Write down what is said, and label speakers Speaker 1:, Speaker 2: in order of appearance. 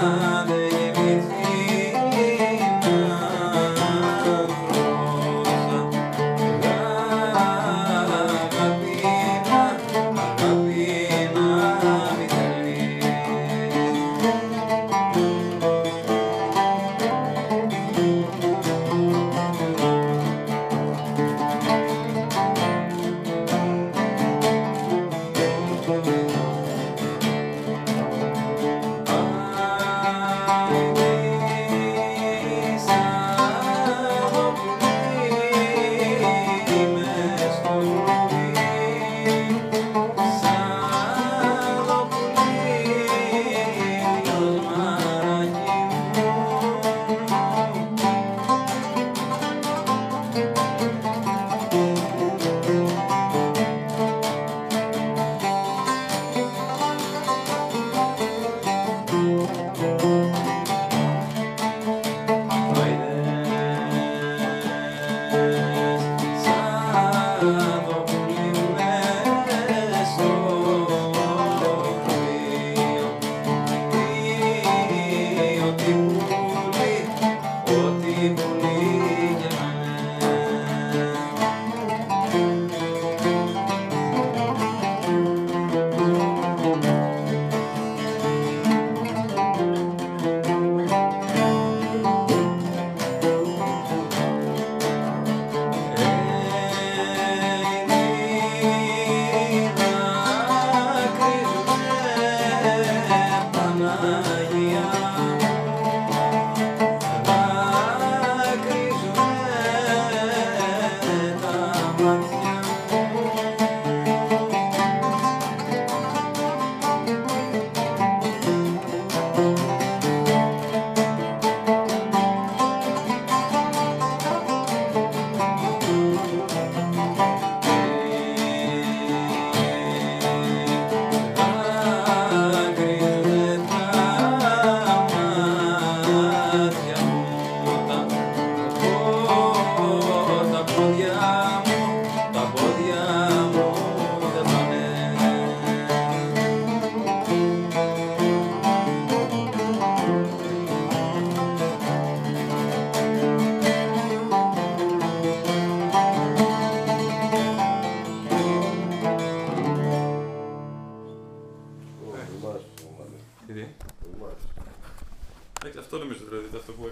Speaker 1: time. 나는 toda, mas a Reddit está a falar